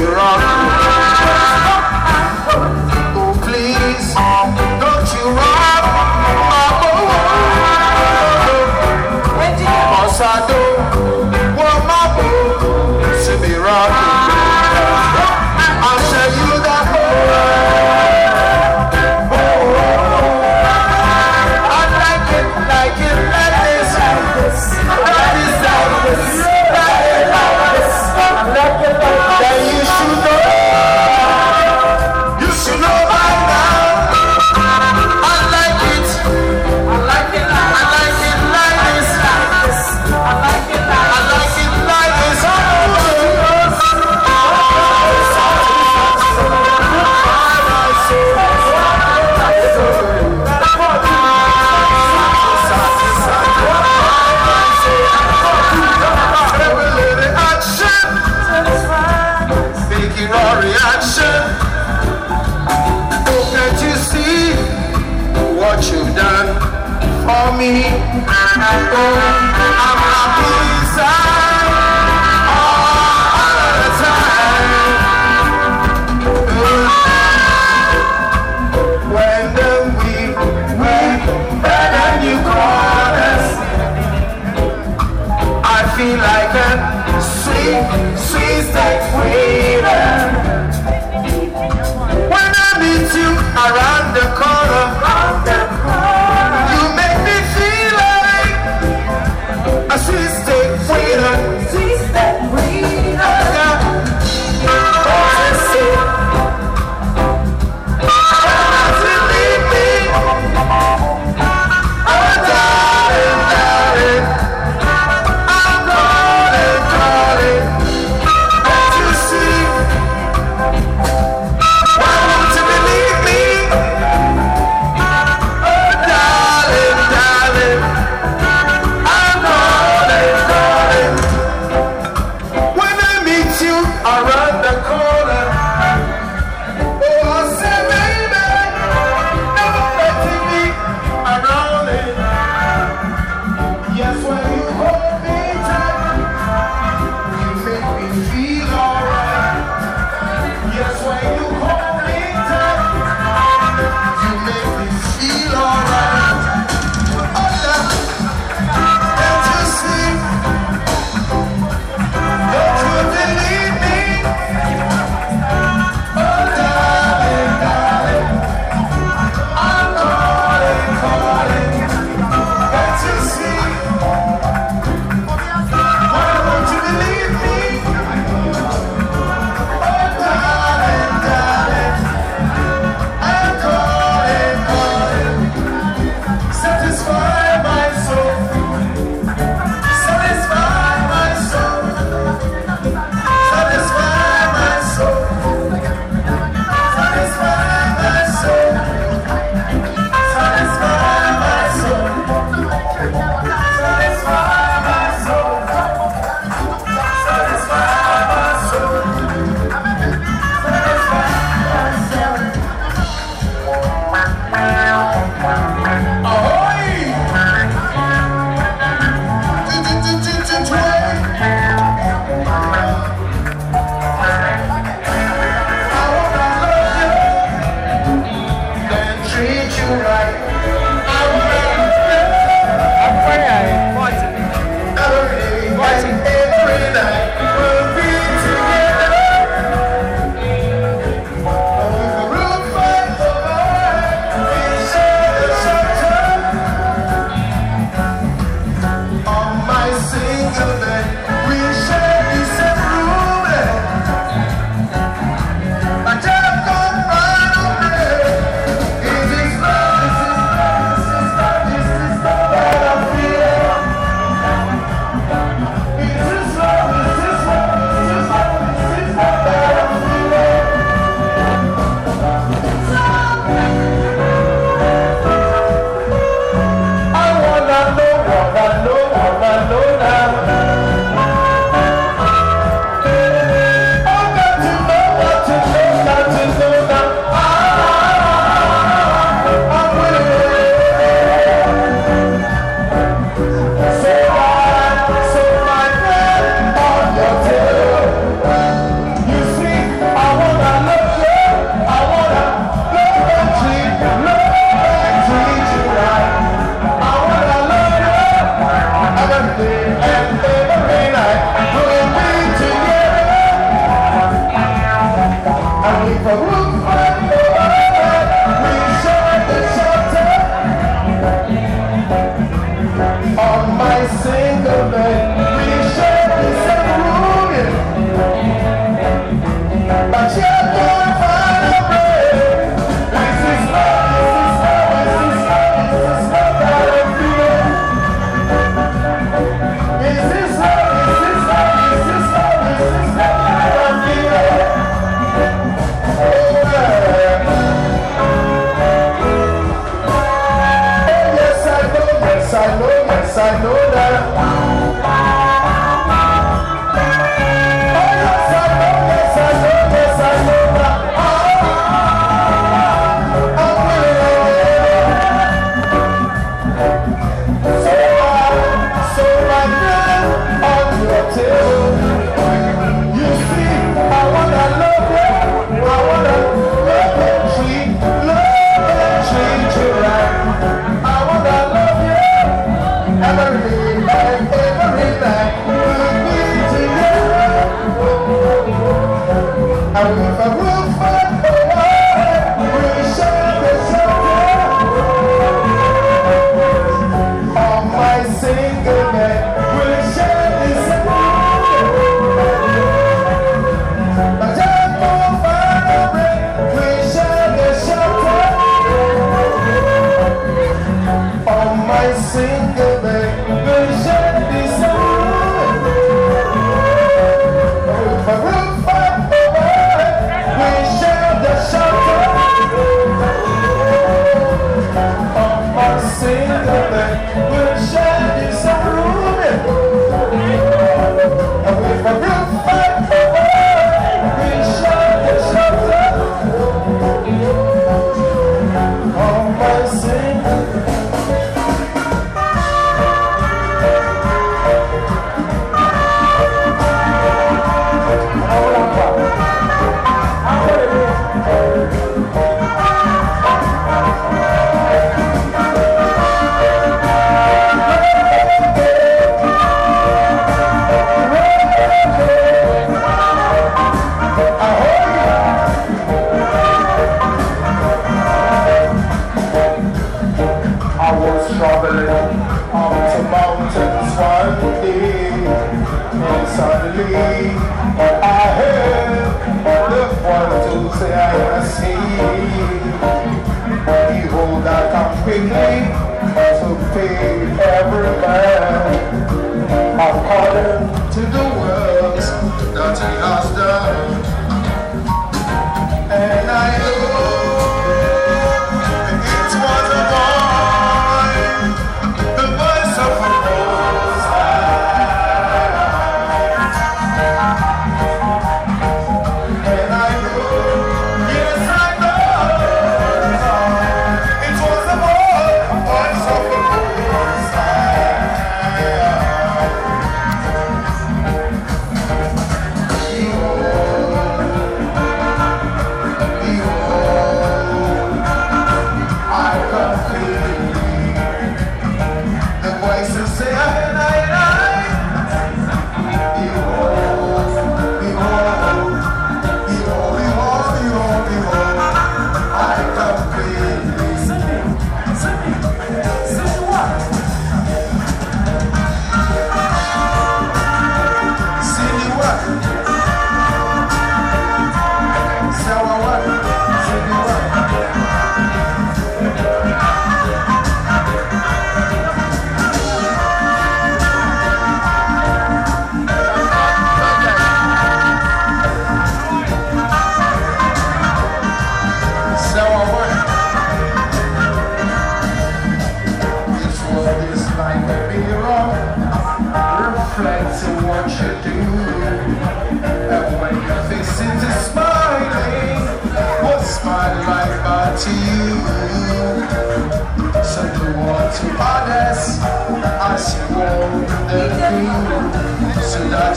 calling,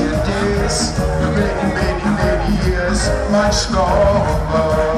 your days, many, many, many years, much longer.